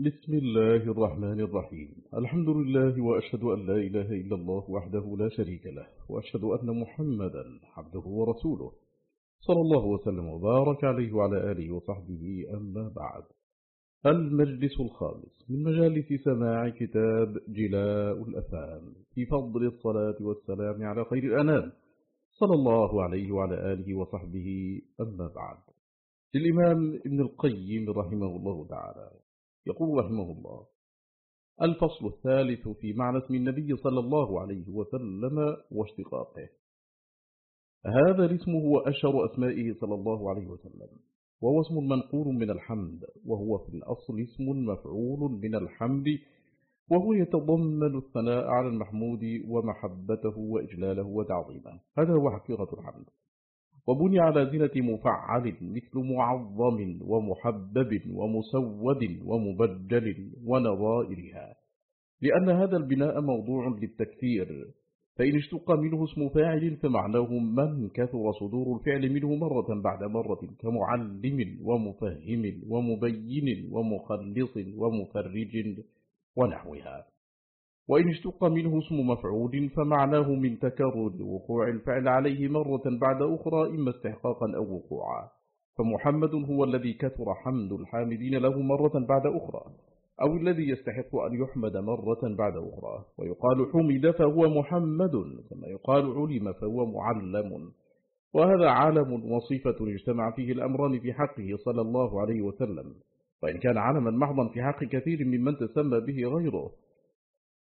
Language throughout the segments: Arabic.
بسم الله الرحمن الرحيم. الحمد لله وأشهد أن لا إله إلا الله وحده لا شريك له وأشهد أن محمدا عبده ورسوله. صلى الله وسلم وبارك عليه وعلى آله وصحبه أما بعد. المجلس الخامس. من مجالس سماع كتاب جلاء الأفهام في فضل الصلاة والسلام على خير الأنام. صلى الله عليه وعلى آله وصحبه أما بعد. للإمام ابن القيم رحمه الله تعالى. يقول رحمه الله. الفصل الثالث في معنى اسم النبي صلى الله عليه وسلم واشتقاقه. هذا الاسم هو أشهر أسمائه صلى الله عليه وسلم وهو اسم منقول من الحمد وهو في الأصل اسم مفعول من الحمد وهو يتضمن الثناء على المحمود ومحبته وإجلاله وتعظيمه. هذا هو حقيقة الحمد. وبني على زنة مفعل مثل معظم ومحبب ومسود ومبجل ونظائرها. لأن هذا البناء موضوع للتكثير فإن اشتق منه اسم فاعل فمعناه من كثر صدور الفعل منه مرة بعد مرة كمعلم ومفهم ومبين ومخلص ومفرج ونحوها. وإن اشتق منه اسم مفعول فمعناه من تكرر وقوع الفعل عليه مرة بعد أخرى إما استحقاقا أو وقوعا. فمحمد هو الذي كثر حمد الحامدين له مرة بعد أخرى أو الذي يستحق أن يحمد مرة بعد أخرى. ويقال حمد فهو محمد ثم يقال علم فهو معلم. وهذا عالم وصفة اجتمع فيه الأمران في حقه صلى الله عليه وسلم. وإن كان علما محضا في حق كثير ممن تسمى به غيره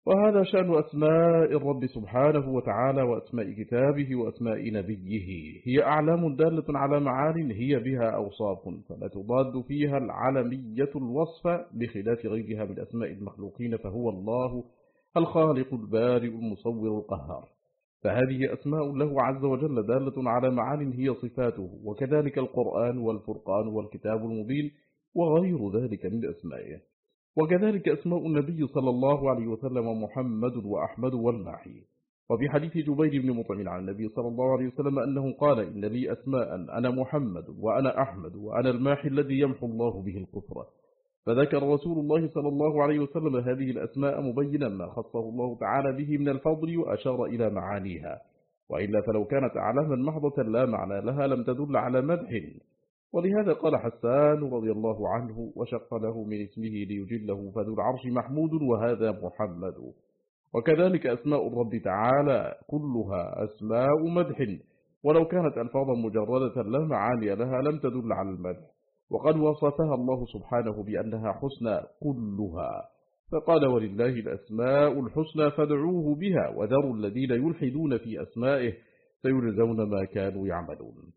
وهذا شأن أسماء الرب سبحانه وتعالى وأسماء كتابه وأسماء نبيه. هي أعلام دالة على معان هي بها أوصاف فلا تضاد فيها العلمية الوصف بخلاف غيرها من أسماء المخلوقين فهو الله الخالق البارئ المصور القهار. فهذه أسماء له عز وجل دالة على معان هي صفاته وكذلك القرآن والفرقان والكتاب المبين وغير ذلك من أسمائه. وكذلك أسماء النبي صلى الله عليه وسلم محمد وأحمد والماحي. وفي حديث جبير بن مطعم عن النبي صلى الله عليه وسلم أنه قال إن لي أسماء أنا محمد وأنا أحمد وأنا الماحي الذي يمحو الله به الكفر. فذكر رسول الله صلى الله عليه وسلم هذه الأسماء مبينا ما خصه الله تعالى به من الفضل وأشار إلى معانيها. وإلا فلو كانت أعلاما محضة لا معنى لها لم تدل على مدح. ولهذا قال حسان رضي الله عنه وشق له من اسمه ليجله فذو العرش محمود وهذا محمد. وكذلك أسماء الرب تعالى كلها أسماء مدح. ولو كانت ألفاظا مجردة لا معاني لها لم تدل على المدح. وقد وصفها الله سبحانه بأنها حسنى كلها. فقال ولله الأسماء الحسنى فادعوه بها وذروا الذين يلحدون في أسمائه سيرزون ما كانوا يعملون.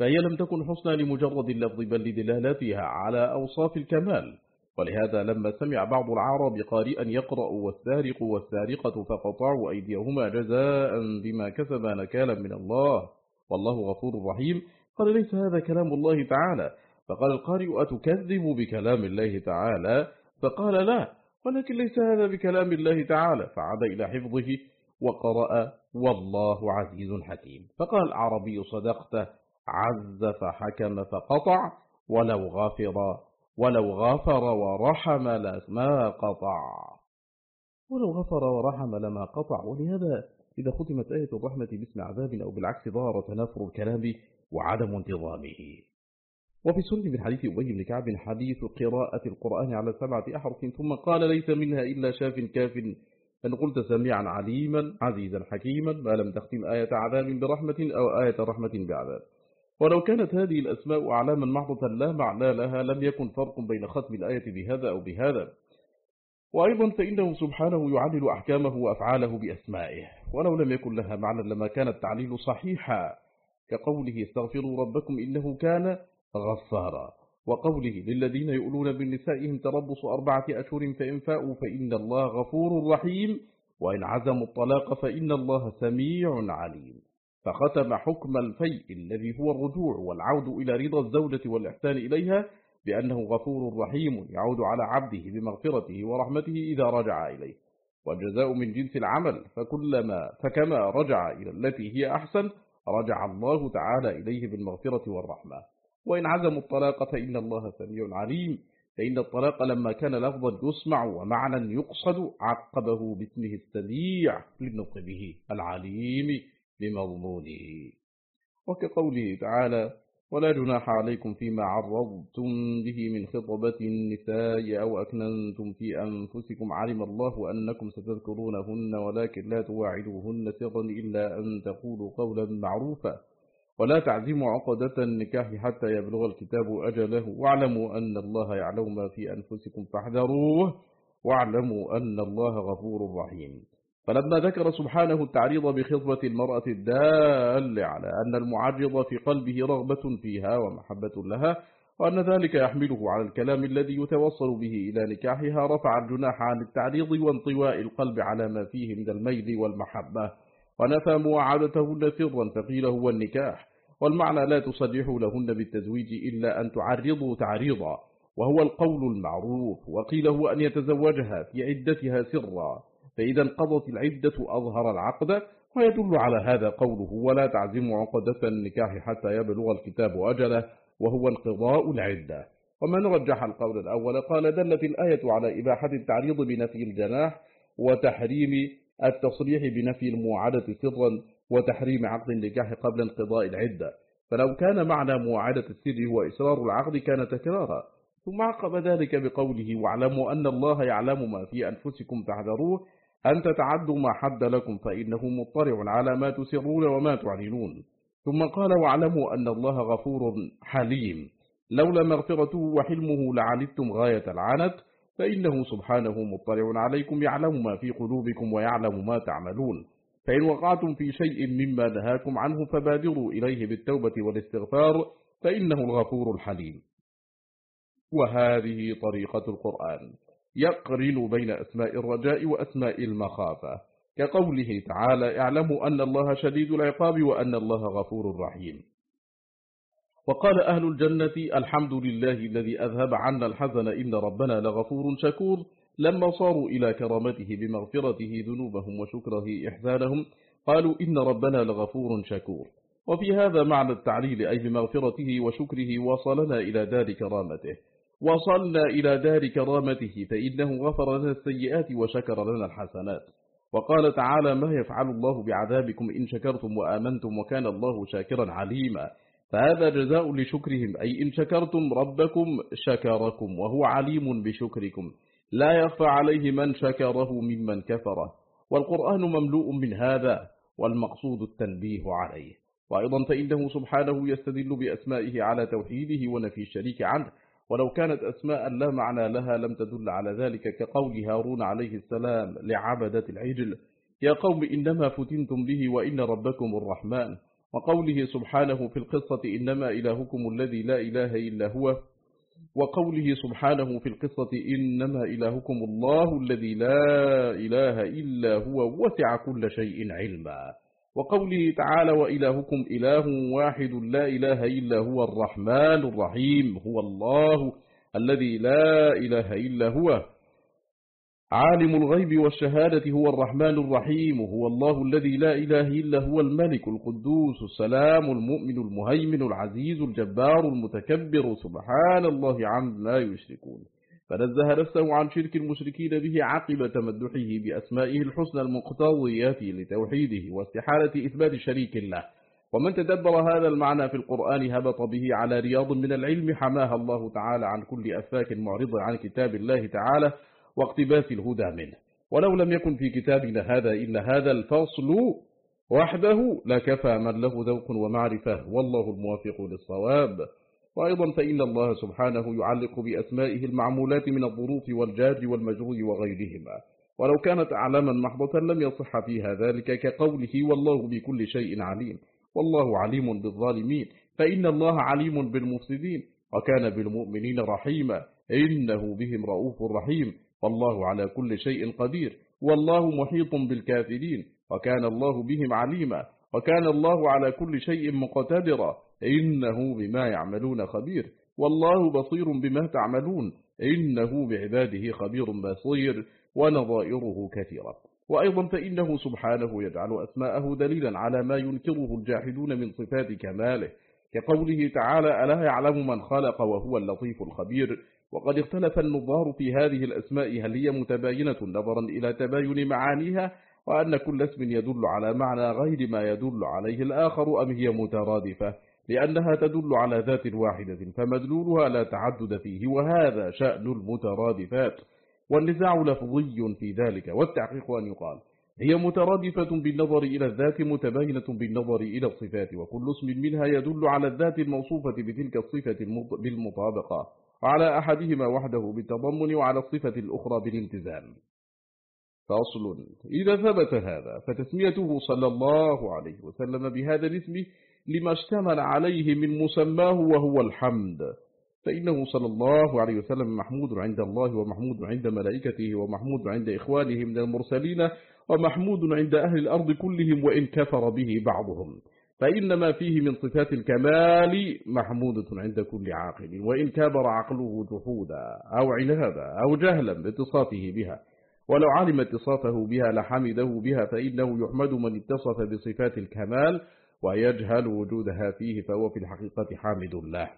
فهي لم تكن حسنى لمجرد اللفظ بل لدلالتها على أوصاف الكمال. ولهذا لما سمع بعض العرب قارئا يقرأ والسارق والسارقة فقطعوا أيديهما جزاء بما كسب نكالا من الله. والله غفور رحيم. قال ليس هذا كلام الله تعالى. فقال القارئ أتكذب بكلام الله تعالى؟ فقال لا ولكن ليس هذا بكلام الله تعالى. فعاد إلى حفظه وقرأ والله عزيز حكيم. فقال العربي صدقته. عز فحكم فقطع ولو غفر ولو غفر ورحم لما قطع. ولو غفر ورحم لما قطع. ولهذا إذا ختمت آية الرحمة باسم عذاب أو بالعكس ظهر تنافر الكلام وعدم انتظامه. وفي سنة من حديث أبي بن كعب حديث قراءة القرآن على سبعة أحرف ثم قال ليس منها إلا شاف كاف. أن قلت سميعا عليما عزيزا حكيما. ما لم تختم آية عذاب برحمة أو آية رحمة بعذاب. ولو كانت هذه الأسماء أعلاما محضة لا معنى لها لم يكن فرق بين ختم الآية بهذا أو بهذا. وأيضا فإنه سبحانه يعلل أحكامه وأفعاله بأسمائه. ولو لم يكن لها معنى لما كان التعليل صحيحا كقوله استغفروا ربكم إنه كان غفارا. وقوله للذين يؤلون بالنسائهم تربص أربعة أشهر فإن فاءوا فإن الله غفور رحيم وإن عزموا الطلاق فإن الله سميع عليم. فختم حكم الفيء الذي هو الرجوع والعود إلى رضا الزوجة والإحسان إليها بأنه غفور رحيم يعود على عبده بمغفرته ورحمته إذا رجع إليه. والجزاء من جنس العمل فكلما فكما رجع إلى التي هي أحسن رجع الله تعالى إليه بالمغفرة والرحمة. وإن عزموا الطلاق فإن الله سميع عليم. فإن الطلاق لما كان لفظا يسمع ومعنى يقصد عقبه باسمه السميع للنطق به العليم. بمضمونه. وكقوله تعالى ولا جناح عليكم فيما عرضتم به من خطبة النساء أو أكننتم في أنفسكم. علم الله أنكم ستذكرونهن ولكن لا تواعدوهن سرا إلا أن تقولوا قولا معروفا. ولا تعزموا عقدة النكاح حتى يبلغ الكتاب أجله. واعلموا أن الله يعلم ما في أنفسكم فاحذروه. واعلموا أن الله غفور رحيم. فلما ذكر سبحانه التعريض بخطبة المرأة الدال على أن المعرض في قلبه رغبة فيها ومحبة لها وأن ذلك يحمله على الكلام الذي يتوصل به إلى نكاحها رفع الجناح عن التعريض وانطواء القلب على ما فيه من الميل والمحبة. ونفى مواعدتهن سرا فقيل هو النكاح. والمعنى لا تصرحوا لهن بالتزويج إلا أن تعرضوا تعريضا وهو القول المعروف. وقيل هو أن يتزوجها في عدتها سرا. فإذا انقضت العدة أظهر العقد ويدل على هذا قوله ولا تعزموا عقدة النكاح حتى يبلغ الكتاب أجله وهو انقضاء العدة. ومن رجح القول الأول قال دلت الآية على إباحة التعريض بنفي الجناح وتحريم التصريح بنفي المواعدة سرا وتحريم عقد النكاح قبل انقضاء العدة. فلو كان معنى مواعدة السر هو إسرار العقد كان تكرارا. ثم عقب ذلك بقوله واعلموا أن الله يعلم ما في أنفسكم فاحذروه أن تتعدوا ما حد لكم فإنه مطلع على ما تسرون وما تعلنون. ثم قال واعلموا أن الله غفور حليم. لولا مغفرته وحلمه لعلتم غاية العنت فإنه سبحانه مطلع عليكم يعلم ما في قلوبكم ويعلم ما تعملون. فإن وقعتم في شيء مما نهاكم عنه فبادروا إليه بالتوبة والاستغفار فإنه الغفور الحليم. وهذه طريقة القرآن. يقرن بين أسماء الرجاء وأسماء المخافة. كقوله تعالى اعلموا أن الله شديد العقاب وأن الله غفور رحيم. وقال أهل الجنة الحمد لله الذي أذهب عنا الحزن إن ربنا لغفور شكور. لما صاروا إلى كرامته بمغفرته ذنوبهم وشكره إحسانهم قالوا إن ربنا لغفور شكور. وفي هذا معنى التعليل أي بمغفرته وشكره وصلنا إلى دار كرامته. وصلنا إلى دار كرامته فإنه غفر لنا السيئات وشكر لنا الحسنات. وقال تعالى ما يفعل الله بعذابكم إن شكرتم وآمنتم وكان الله شاكرا عليما. فهذا جزاء لشكرهم أي إن شكرتم ربكم شكركم وهو عليم بشكركم. لا يخفى عليه من شكره ممن كفره والقرآن مملوء من هذا والمقصود التنبيه عليه. وأيضا فإنه سبحانه يستدل بأسمائه على توحيده ونفي الشريك عنه. ولو كانت أسماء لا معنى لها لم تدل على ذلك كقول هارون عليه السلام لعبدة العجل يا قوم إنما فتنتم به وإن ربكم الرحمن. وقوله سبحانه في القصة إنما إلهكم الذي لا إله إلا هو وقوله سبحانه في القصة إنما إلهكم الله الذي لا إله إلا هو وسع كل شيء علما. وقوله تعالى وإلهكم إله واحد لا إله إلا هو الرحمن الرحيم هو الله الذي لا إله إلا هو. عالم الغيب والشهادة هو الرحمن الرحيم هو الله الذي لا إله إلا هو الملك القدوس السلام المؤمن المهيمن العزيز الجبار المتكبر سبحان الله عما يشركون. فنزه نفسه عن شرك المشركين به عقب تمدحه بأسمائه الحسنى المقتضيات لتوحيده واستحالة إثبات شريك له ومن تدبر هذا المعنى في القرآن هبط به على رياض من العلم حماها الله تعالى عن كل أفاك معرض عن كتاب الله تعالى واقتباس الهدى منه. ولو لم يكن في كتابنا هذا إلا هذا الفصل وحده لكفى من له ذوق ومعرفة. والله الموافق للصواب. وأيضا فإن الله سبحانه يعلق بأسمائه المعمولات من الظروف والجار والمجرور وغيرهما. ولو كانت أعلاما محضة لم يصح فيها ذلك كقوله والله بكل شيء عليم. والله عليم بالظالمين. فإن الله عليم بالمفسدين. وكان بالمؤمنين رحيما. إنه بهم رؤوف رحيم. والله على كل شيء قدير. والله محيط بالكافرين. وكان الله بهم عليما. وكان الله على كل شيء مقتدرا. إنه بما يعملون خبير. والله بصير بما تعملون. إنه بعباده خبير بصير ونظائره كثيرة. وأيضا فإنه سبحانه يجعل أسماءه دليلا على ما ينكره الجاحدون من صفات كماله. كقوله تعالى ألا يعلم من خلق وهو اللطيف الخبير؟ وقد اختلف النظار في هذه الأسماء هل هي متباينة نظرا إلى تباين معانيها وأن كل اسم يدل على معنى غير ما يدل عليه الآخر أم هي مترادفة. لأنها تدل على ذات واحدة فمدلولها لا تعدد فيه وهذا شأن المترادفات. والنزاع لفظي في ذلك والتحقيق أن يقال. هي مترادفة بالنظر إلى الذات متباينة بالنظر إلى الصفات وكل اسم منها يدل على الذات الموصوفة بتلك الصفة بالمطابقة وعلى أحدهما وحده بالتضمن وعلى الصفة الأخرى بالالتزام. فأصل. إذا ثبت هذا فتسميته صلى الله عليه وسلم بهذا الاسم لما اشتمل عليه من مسماه وهو الحمد. فإنه صلى الله عليه وسلم محمود عند الله ومحمود عند ملائكته ومحمود عند إخوانه من المرسلين ومحمود عند أهل الأرض كلهم وإن كفر به بعضهم. فإن ما فيه من صفات الكمال محمودة عند كل عاقل وإن كابر عقله جحودا أو عنادا أو جهلا باتصافه بها ولو علم اتصافه بها لحمده بها فإنه يحمد من اتصف بصفات الكمال ويجهل وجودها فيه فهو في الحقيقة حامد الله.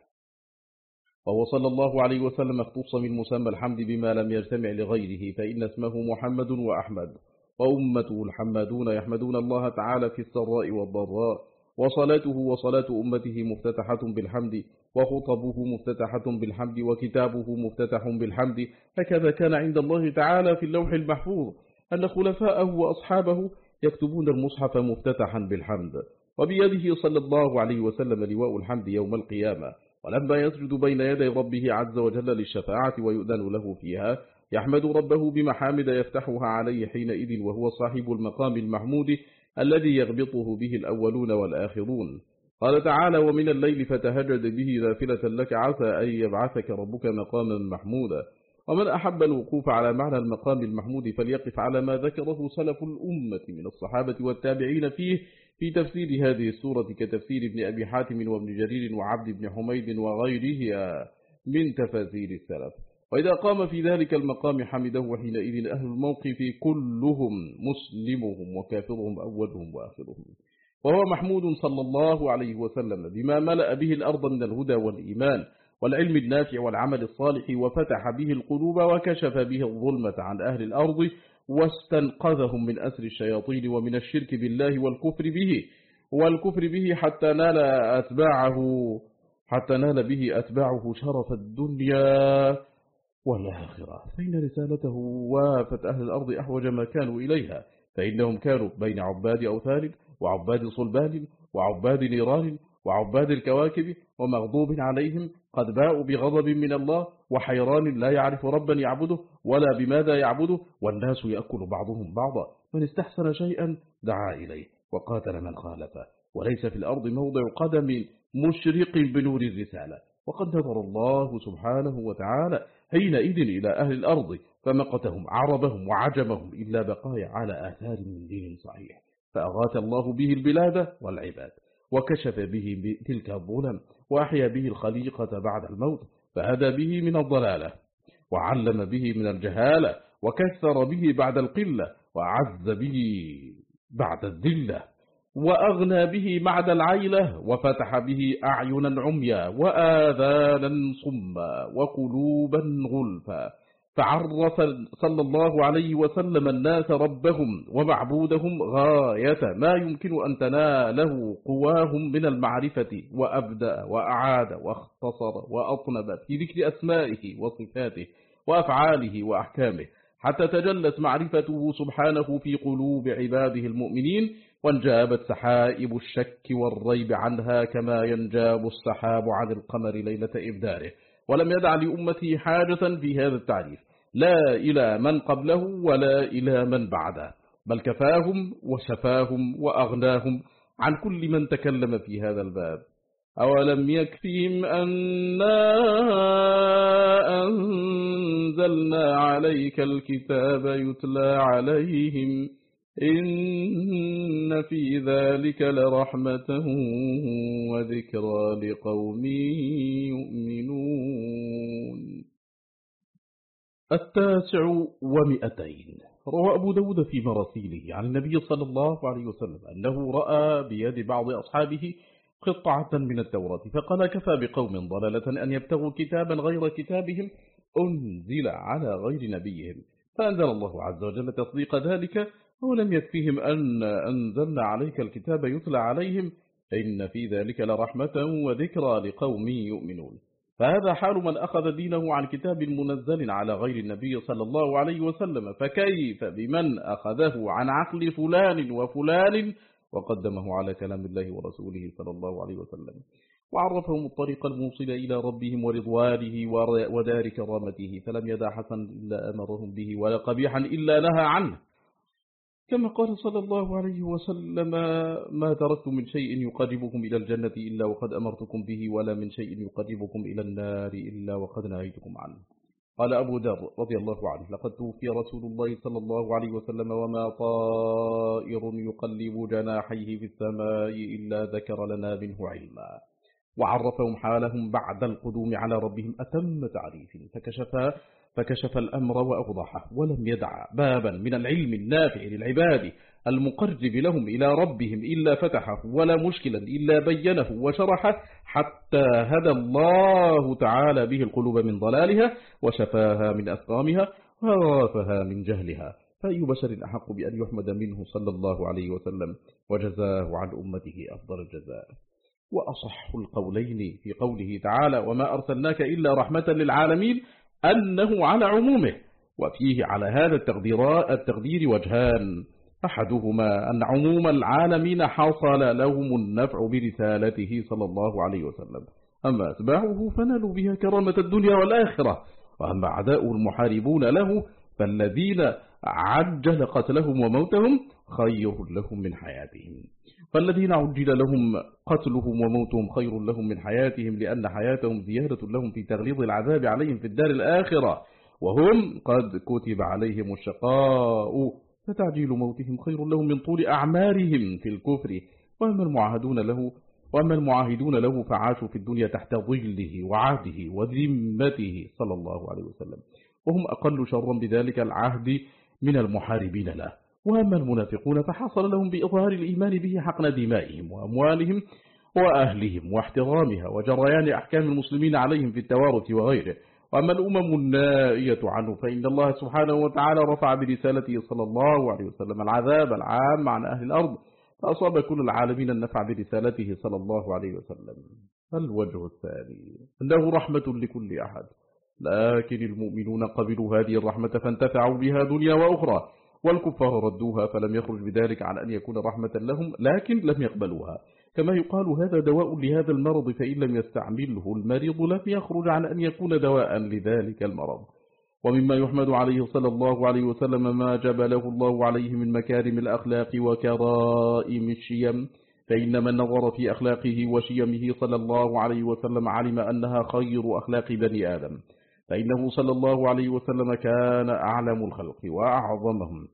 وهو صلى الله عليه وسلم اختص من مسمى الحمد بما لم يجتمع لغيره فإن اسمه محمد وأحمد وأمته الحمادون يحمدون الله تعالى في السراء والضراء وصلاته وصلاة أمته مفتتحة بالحمد وخطبه مفتتحة بالحمد وكتابه مفتتح بالحمد هكذا كان عند الله تعالى في اللوح المحفوظ أن خلفاءه وأصحابه يكتبون المصحف مفتتحا بالحمد. وبيده صلى الله عليه وسلم لواء الحمد يوم القيامة ولما يسجد بين يدي ربه عز وجل للشفاعة ويؤذن له فيها يحمد ربه بمحامد يفتحها عليه حينئذ وهو صاحب المقام المحمود الذي يغبطه به الأولون والآخرون. قال تعالى ومن الليل فتهجد به ذافلة لك عسى أن يبعثك ربك مقاما محمودا. ومن أحب الوقوف على معنى المقام المحمود فليقف على ما ذكره سلف الأمة من الصحابة والتابعين فيه في تفسير هذه السورة كتفسير ابن أبي حاتم وابن جرير وعبد بن حميد وغيره من تفاسير السلف. وإذا قام في ذلك المقام حمده حينئذ أهل الموقف كلهم مسلمهم وكافرهم أولهم وآخرهم. وهو محمود صلى الله عليه وسلم بما ملأ به الأرض من الهدى والإيمان والعلم النافع والعمل الصالح وفتح به القلوب وكشف به الظلمة عن أهل الأرض واستنقذهم من أسر الشياطين ومن الشرك بالله والكفر به والكفر به حتى نال أتباعه حتى نال به أتباعه شرف الدنيا والآخرة. فإن رسالته وافت أهل الأرض أحوج ما كانوا إليها فإنهم كانوا بين عباد أوثان وعباد صلبان وعباد نيران وعباد الكواكب ومغضوب عليهم قد باءوا بغضب من الله وحيران لا يعرف ربا يعبده ولا بماذا يعبده والناس يأكل بعضهم بعضا. من استحسن شيئا دعا إليه وقاتل من خالفه. وليس في الأرض موضع قدم مشرق بنور الرسالة. وقد نظر الله سبحانه وتعالى حينئذ إلى أهل الأرض فمقتهم عربهم وعجمهم إلا بقايا على آثار من دين صحيح. فأغاث الله به البلاد والعباد. وكشف به تلك الظلم وأحيا به الخليقة بعد الموت فهدى به من الضلالة وعلم به من الجهالة وكثر به بعد القلة وعز به بعد الذلة وأغنى به بعد العيلة وفتح به أعينا عميا وآذانا صما وقلوبا غلفا. فعرف صلى الله عليه وسلم الناس ربهم ومعبودهم غاية ما يمكن أن تناله قواهم من المعرفة وأبدأ وأعاد واختصر وأطنب في ذكر أسمائه وصفاته وأفعاله وأحكامه حتى تجلت معرفته سبحانه في قلوب عباده المؤمنين وانجابت سحائب الشك والريب عنها كما ينجاب السحاب عن القمر ليلة إبداره. ولم يدع لأمته حاجة في هذا التعريف. لا إلى من قبله ولا إلى من بعده. بل كفاهم وشفاهم وأغناهم عن كل من تكلم في هذا الباب. أولم يكفهم أنا أنزلنا عليك الكتاب يتلى عليهم إن في ذلك لرحمة وذكرى لقوم يؤمنون. التاسع ومئتين. روى أبو داود في مراسيله عن النبي صلى الله عليه وسلم أنه رأى بيد بعض أصحابه قطعة من التوراة فقال كفى بقوم ضلالة أن يبتغوا كتابا غير كتابهم أنزل على غير نبيهم. فأنزل الله عز وجل تصديق ذلك ولم يكفيهم أن أنزلنا عليك الكتاب يتلى عليهم؟ إن في ذلك لرحمة وذكرى لقوم يؤمنون. فهذا حال من أخذ دينه عن كتاب منزل على غير النبي صلى الله عليه وسلم فكيف بمن أخذه عن عقل فلان وفلان وقدمه على كلام الله ورسوله صلى الله عليه وسلم؟ وعرفهم الطريق الموصل إلى ربهم ورضوانه ودار كرامته فلم يدع حسن إلا أمرهم به ولا قبيحا إلا نهى عنه. كما قال صلى الله عليه وسلم ما تركت من شيء يقربكم إلى الجنة إلا وقد أمرتكم به ولا من شيء يقربكم إلى النار إلا وقد نهيتكم عنه. قال أبو ذر رضي الله عنه لقد توفي رسول الله صلى الله عليه وسلم وما طائر يقلب جناحيه في السماء إلا ذكر لنا منه علما. وعرفهم حالهم بعد القدوم على ربهم أتم تعريف فكشف فكشف الأمر وأوضحه ولم يدع بابا من العلم النافع للعباد المقرب لهم إلى ربهم إلا فتحه ولا مشكلا إلا بينه وشرحه حتى هدى الله تعالى به القلوب من ضلالها وشفاها من أسقامها وغافها من جهلها. فأي بشر أحق بأن يحمد منه صلى الله عليه وسلم؟ وجزاه عن أمته أفضل الجزاء. وأصح القولين في قوله تعالى وما أرسلناك إلا رحمة للعالمين أنه على عمومه وفيه على هذا التقدير, التقدير وجهان. أحدهما أن عموم العالمين حصل لهم النفع برسالته صلى الله عليه وسلم. أما أتباعه فنالوا بها كرامة الدنيا والآخرة. وأما أعداء المحاربون له فالذين عجل قتلهم وموتهم خير لهم من حياتهم. فالذين عجل لهم قتلهم وموتهم خير لهم من حياتهم لأن حياتهم زيادة لهم في تغليظ العذاب عليهم في الدار الآخرة. وهم قد كتب عليهم الشقاء. فتعجيل موتهم خير لهم من طول أعمارهم في الكفر. وأما المعاهدون له وأما المعاهدون له فعاشوا في الدنيا تحت ظله وعهده وذمته صلى الله عليه وسلم. وهم أقل شرا بذلك العهد من المحاربين له. وأما المنافقون فحصل لهم بإظهار الإيمان به حقن دمائهم وأموالهم وأهلهم واحترامها وجريان أحكام المسلمين عليهم في التوارث وغيره. وأما الأمم النائية عنه فإن الله سبحانه وتعالى رفع برسالته صلى الله عليه وسلم العذاب العام عن أهل الأرض فأصاب كل العالمين النفع برسالته صلى الله عليه وسلم. الوجه الثاني أنه رحمة لكل أحد. لكن المؤمنون قبلوا هذه الرحمة فانتفعوا بها دنيا وأخرى والكفار ردوها فلم يخرج بذلك عن أن يكون رحمة لهم لكن لم يقبلوها. كما يقال هذا دواء لهذا المرض فإن لم يستعمله المريض لم يخرج عن أن يكون دواء لذلك المرض. ومما يحمد عليه صلى الله عليه وسلم ما جبله الله عليه من مكارم الأخلاق وكرائم الشيم فإن من نظر في أخلاقه وشيمه صلى الله عليه وسلم علم أنها خير أخلاق بني آدم. فإنه صلى الله عليه وسلم كان أعلم الخلق وأعظمهم.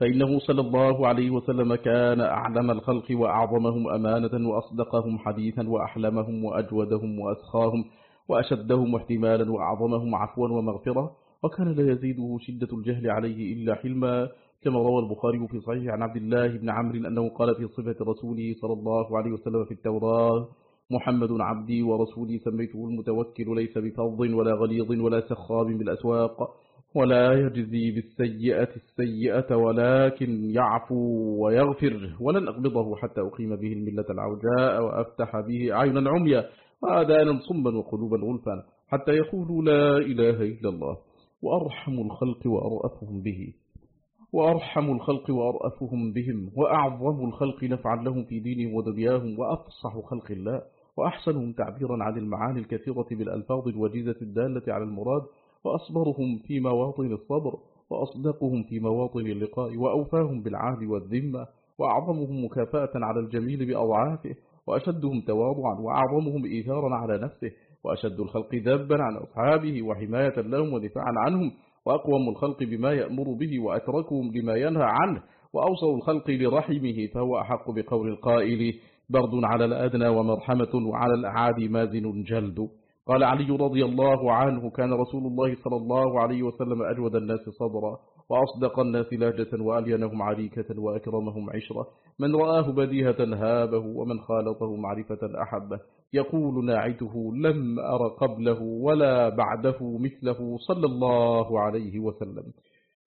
فإنه صلى الله عليه وسلم كان أعلم الخلق وأعظمهم أمانة وأصدقهم حديثا وأحلمهم وأجودهم وأسخاهم وأشدهم احتمالا وأعظمهم عفوا ومغفرة. وكان لا يزيده شدة الجهل عليه إلا حلما. كما روى البخاري في صحيح عن عبد الله بن عمرو أنه قال في صفة رسوله صلى الله عليه وسلم في التوراة محمد عبدي ورسولي سميته المتوكل ليس بفظ ولا غليظ ولا سخاب بالأسواق ولا يجزي بالسيئة السيئة ولكن يعفو ويغفر ولن أقبضه حتى أقيم به الملة العوجاء وأفتح به عينا عميا وآذانا صما وقلوبا غلفا حتى يقولوا لا إله إلا الله وأرحم الخلق وأرأفهم به. وأرحم الخلق وأرأفهم بهم وأعظم الخلق نفعا لهم في دينهم ودنياهم وأفصح خلق الله. وأحسنهم تعبيرا عن المعاني الكثيرة بالألفاظ الوجيزة الدالة على المراد وأصبرهم في مواطن الصبر وأصدقهم في مواطن اللقاء وأوفاهم بالعهد والذمة وأعظمهم مكافأة على الجميل بأضعافه وأشدهم تواضعا وأعظمهم إيثارا على نفسه وأشد الخلق ذبا عن أصحابه وحماية لهم ودفاعا عنهم وأقوم الخلق بما يأمر به وأتركهم لما ينهى عنه وأوصوا الخلق لرحمه فهو أحق بقول القائل. برد على الأدنى ومرحمة وعلى الأعادي مازن جلد. قال علي رضي الله عنه كان رسول الله صلى الله عليه وسلم أجود الناس صدرا وأصدق الناس لهجة وألينهم عريكة وأكرمهم عشرة. من رآه بديهة هابه ومن خالطه معرفة أحبه. يقول ناعته لم أر قبله ولا بعده مثله صلى الله عليه وسلم.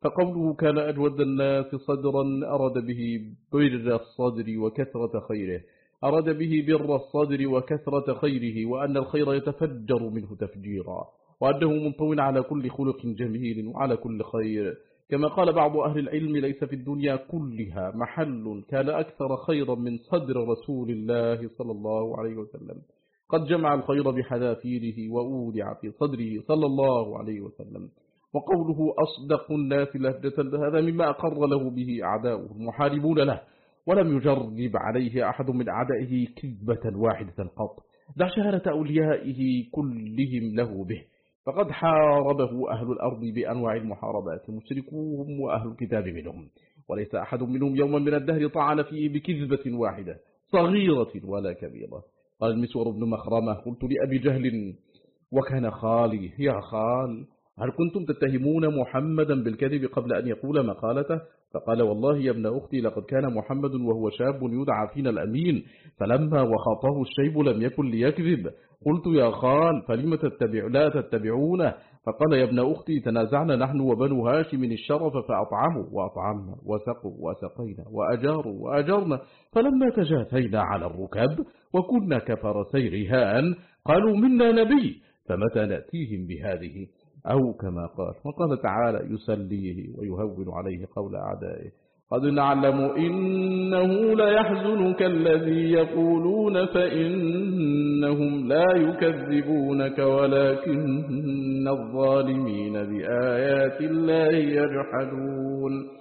فقوله كان أجود الناس صدرا أراد به بر الصدر وكثرة خيره. أراد به بر الصدر وكثرة خيره وأن الخير يتفجر منه تفجيرا وأنه منطو على كل خلق جميل وعلى كل خير. كما قال بعض أهل العلم ليس في الدنيا كلها محل كان أكثر خيرا من صدر رسول الله صلى الله عليه وسلم. قد جمع الخير بحذافيره وأودع في صدره صلى الله عليه وسلم. وقوله أصدق الناس لهجة هذا مما أقر له به أعداؤه المحاربون له. ولم يجرب عليه أحد من أعدائه كذبة واحدة قط. دع شهادة أوليائه كلهم له به. فقد حاربه أهل الأرض بأنواع المحاربات. مشركوهم وأهل الكتاب منهم. وليس أحد منهم يوما من الدهر طعن فيه بكذبة واحدة. صغيرة ولا كبيرة. قال المسور بن مخرمة قلت لأبي جهل وكان خالي. يا خال هل كنتم تتهمون محمدا بالكذب قبل أن يقول مقالته؟ فقال والله يا ابن أختي لقد كان محمد وهو شاب يدعى فينا الأمين فلما وخاطه الشيب لم يكن ليكذب. قلت يا خال فلم تتبع لا تتبعونه؟ فقال يا ابن أختي تنازعنا نحن وبنو هاشم الشرف فأطعموا وأطعمنا وسقوا وسقينا وأجاروا وأجرنا. فلما تجاثينا على الركب وكنا كفرسي رهان قالوا منا نبي فمتى نأتيهم بهذه؟ أو كما قال. وقال تعالى يسليه ويهون عليه قول أعدائه. قد نعلم إنه ليحزنك الذي يقولون فإنهم لا يكذبونك ولكن الظالمين بآيات الله يجحدون.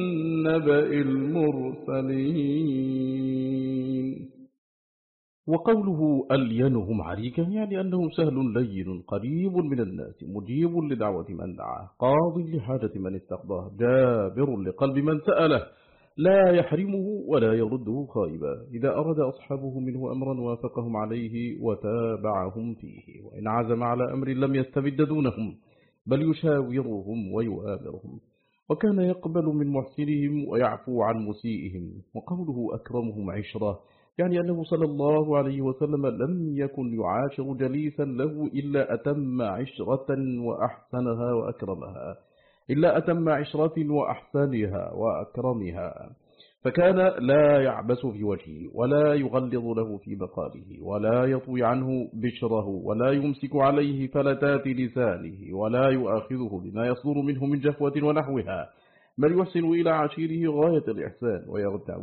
نبأ المرسلين. وقوله ألينهم عريكة يعني أنه سهل لين قريب من الناس مجيب لدعوة من دعاه قاض لحاجة من استقضاه جابر لقلب من سأله لا يحرمه ولا يرده خائبا إذا أراد أصحابه منه أمرا وافقهم عليه وتابعهم فيه وإن عزم على أمر لم يستبد دونهم بل يشاورهم ويؤامرهم وكان يقبل من محسنهم ويعفو عن مسيئهم وقوله أكرمهم عشرة يعني أنه صلى الله عليه وسلم لم يكن يعاشر جليسا له إلا أتم عشرة وأحسنها وأكرمها إلا أتم عشرة وأحسنها وأكرمها. فكان لا يعبس في وجهه ولا يغلظ له في بقاله ولا يطوي عنه بشره ولا يمسك عليه فلتات لسانه ولا يؤاخذه بما يصدر منه من جفوة ونحوها بل يحسن إلى عشيره غاية الإحسان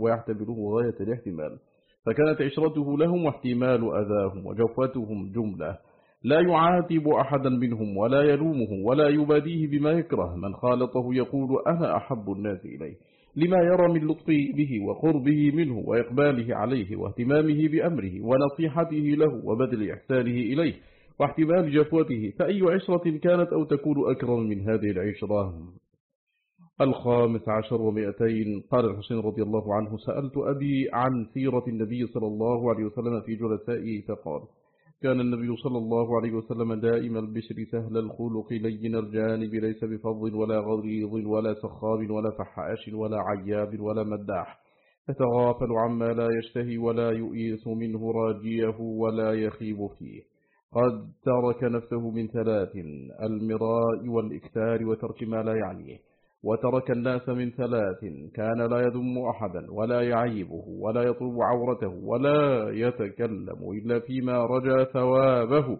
ويعتبره غاية الاحتمال. فكانت عشرته لهم واحتمال أذاهم وجفتهم جملة. لا يعاتب أحدا منهم ولا يلومه ولا يباديه بما يكره. من خالطه يقول أنا أحب الناس إليه. لما يرى من لطفه به وقربه منه وإقباله عليه واهتمامه بأمره ونصيحته له وبدل إحسانه إليه واحتمال جفوته فأي عشرة كانت أو تكون أكرم من هذه العشرة؟ الخامس عشر ومئتين. قال الحسين رضي الله عنه سألت أبي عن سيرة النبي صلى الله عليه وسلم في جلسائه فقال كان النبي صلى الله عليه وسلم دائم البشر سهل الخلق لين الجانب ليس بفضل ولا غريض ولا سخاب ولا فحاش ولا عياب ولا مداح. يتغافل عما لا يشتهي ولا يؤيس منه راجيه ولا يخيب فيه. قد ترك نفسه من ثلاث المراء والإكثار وترك ما لا يعنيه. وترك الناس من ثلاث كان لا يذم أحدا ولا يعيبه ولا يطلب عورته ولا يتكلم إلا فيما رجى ثوابه.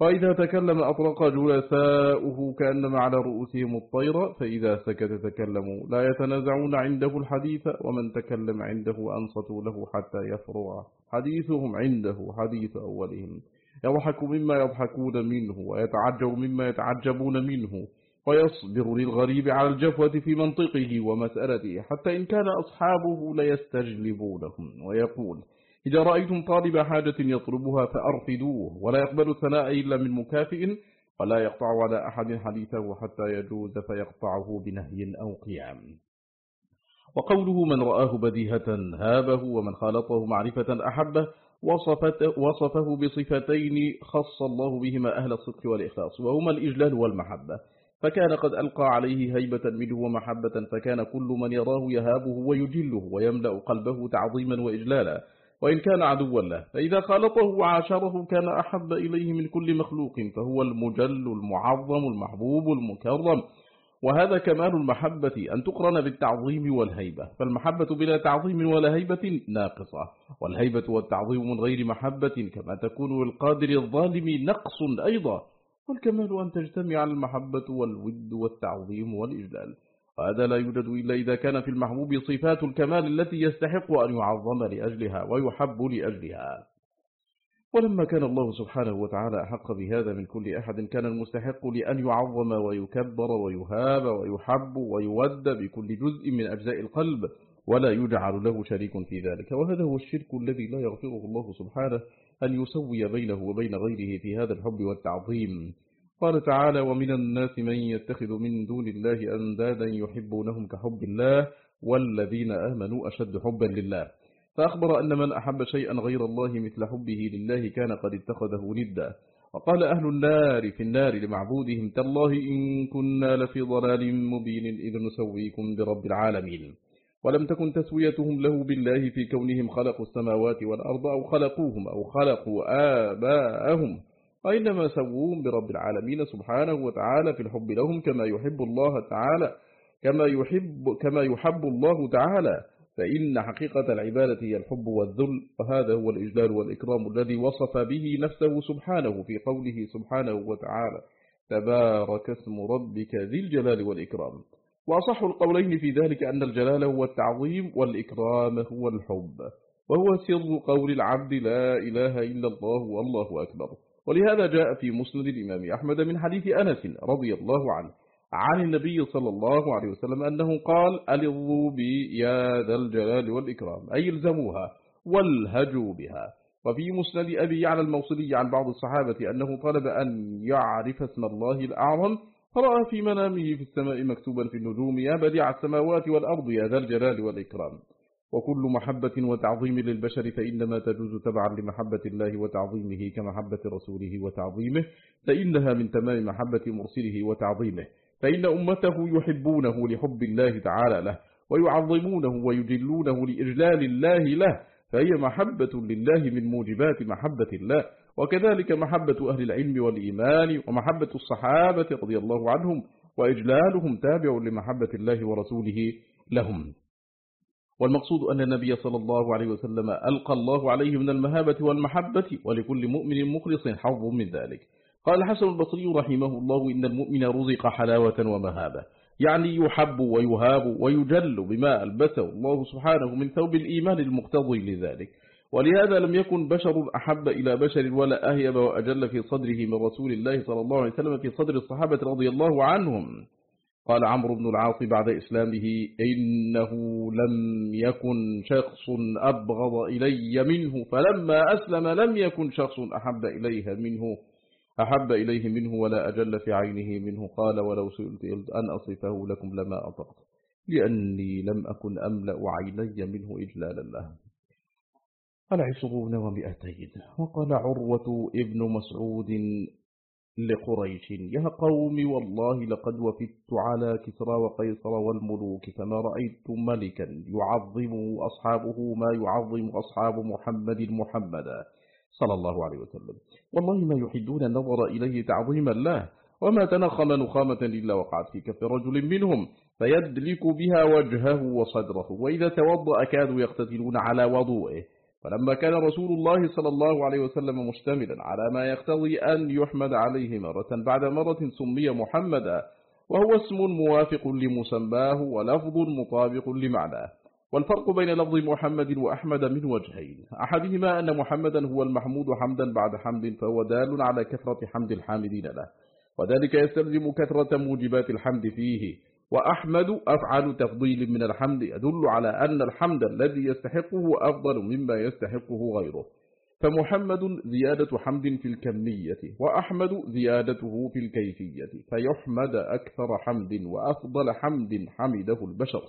فإذا تكلم أطلق جلساؤه كأنما على رؤوسهم الطير فإذا سكت تكلموا لا يتنازعون عنده الحديث ومن تكلم عنده أنصتوا له حتى يفرع حديثهم عنده حديث أولهم. يضحك مما يضحكون منه ويتعجب مما يتعجبون منه. ويصبر للغريب على الجفوة في منطقه ومسألته حتى إن كان أصحابه ليستجلبونهم ويقول إذا رأيتم طالب حاجة يطلبها فأرفدوه ولا يقبل الثناء إلا من مكافئ ولا يقطع على أحد حديثه حتى يجوز فيقطعه بنهي أو قيام. وقوله من رآه بديهة هابه ومن خالطه معرفة أحبه وصفه بصفتين خص الله بهما أهل الصدق والإخلاص وهما الإجلال والمحبة. فكان قد ألقى عليه هيبة منه ومحبة فكان كل من يراه يهابه ويجله ويملأ قلبه تعظيما وإجلالا وإن كان عدوا له فإذا خالطه وعاشره كان أحب إليه من كل مخلوق فهو المجل المعظم المحبوب المكرم. وهذا كمال المحبة أن تقرن بالتعظيم والهيبة فالمحبة بلا تعظيم ولا هيبة ناقصة والهيبة والتعظيم من غير محبة كما تكون للقادر الظالم نقص أيضا. والكمال أن تجتمع المحبة والود والتعظيم والإجلال. وهذا لا يوجد إلا إذا كان في المحبوب صفات الكمال التي يستحق أن يعظم لأجلها ويحب لأجلها. ولما كان الله سبحانه وتعالى أحق بهذا من كل أحد كان المستحق لأن يعظم ويكبر ويهاب ويحب ويود بكل جزء من أجزاء القلب ولا يجعل له شريك في ذلك. وهذا هو الشرك الذي لا يغفره الله سبحانه أن يسوي بينه وبين غيره في هذا الحب والتعظيم. قال تعالى ومن الناس من يتخذ من دون الله أندادا يحبونهم كحب الله والذين آمنوا أشد حبا لله. فأخبر أن من أحب شيئا غير الله مثل حبه لله كان قد اتخذه ندا. وقال أهل النار في النار لمعبودهم تالله إن كنا لفي ضلال مبين إذ نسويكم برب العالمين. ولم تكن تسويتهم له بالله في كونهم خلقوا السماوات والأرض أو خلقوهم أو خلقوا آباءهم وإنما سووهم برب العالمين سبحانه وتعالى في الحب لهم كما يحب الله تعالى كما يحب, كما يحب الله تعالى فإن حقيقة العبادة هي الحب والذل وهذا هو الإجلال والإكرام الذي وصف به نفسه سبحانه في قوله سبحانه وتعالى تبارك اسم ربك ذي الجلال والإكرام. وأصح القولين في ذلك أن الجلال هو التعظيم والإكرام هو الحب وهو سر قول العبد لا إله إلا الله والله أكبر. ولهذا جاء في مسند الإمام أحمد من حديث أنس رضي الله عنه عن النبي صلى الله عليه وسلم أنه قال ألظوا بي يا ذا الجلال والإكرام أي الزموها والهجوا بها. وفي مسند أبي على الموصلي عن بعض الصحابة أنه طلب أن يعرف اسم الله الأعظم فرأى في منامه في السماء مكتوبا في النجوم يا بديع السماوات والأرض يا ذا الجلال والإكرام. وكل محبة وتعظيم للبشر فإنما تجوز تبعا لمحبة الله وتعظيمه كمحبة رسوله وتعظيمه فإنها من تمام محبة مرسله وتعظيمه فإن أمته يحبونه لحب الله تعالى له ويعظمونه ويجلونه لإجلال الله له فهي محبة لله من موجبات محبة الله وكذلك محبة أهل العلم والإيمان ومحبة الصحابة رضي الله عنهم وإجلالهم تابع لمحبة الله ورسوله لهم. والمقصود أن النبي صلى الله عليه وسلم ألقى الله عليه من المهابة والمحبة ولكل مؤمن مخلص حظ من ذلك. قال حسن البصري رحمه الله إن المؤمن رزق حلاوة ومهابة يعني يحب ويهاب ويجل بما ألبسه الله سبحانه من ثوب الإيمان المقتضي لذلك. ولهذا لم يكن بشر أحب إلى بشر ولا أهيب وأجل في صدره من رسول الله صلى الله عليه وسلم في صدر الصحابة رضي الله عنهم. قال عمرو بن العاص بعد إسلامه إنه لم يكن شخص أبغض إلي منه فلما أسلم لم يكن شخص أحب إليه منه أحب إليه منه ولا أجل في عينه منه. قال ولو سئلت أن أصفه لكم لما أطقت لأني لم أكن أملأ عيني منه إجلالا له. العشرون ومئتين. وقال عروة ابن مسعود لقريش يا قوم والله لقد وفدت على كسرى وقيصر والملوك فما رأيت ملكا يعظم أصحابه ما يعظم أصحاب محمد محمدا صلى الله عليه وسلم. والله ما يحدون النظر إليه تعظيما له وما تنخم نخامة إلا وقعت في كف رجل منهم فيدلك بها وجهه وصدره وإذا توضأ كادوا يقتتلون على وضوئه. فلما كان رسول الله صلى الله عليه وسلم مشتملا على ما يقتضي أن يحمد عليه مرة بعد مرة سمي محمدا وهو اسم موافق لمسماه ولفظ مطابق لمعناه. والفرق بين لفظ محمد وأحمد من وجهين. أحدهما أن محمدا هو المحمود حمدا بعد حمد فهو دال على كثرة حمد الحامدين له. وذلك يستلزم كثرة موجبات الحمد فيه. وأحمد أفعل تفضيل من الحمد يدل على أن الحمد الذي يستحقه أفضل مما يستحقه غيره. فمحمد زيادة حمد في الكمية وأحمد زيادته في الكيفية فيحمد أكثر حمد وأفضل حمد حمده البشر.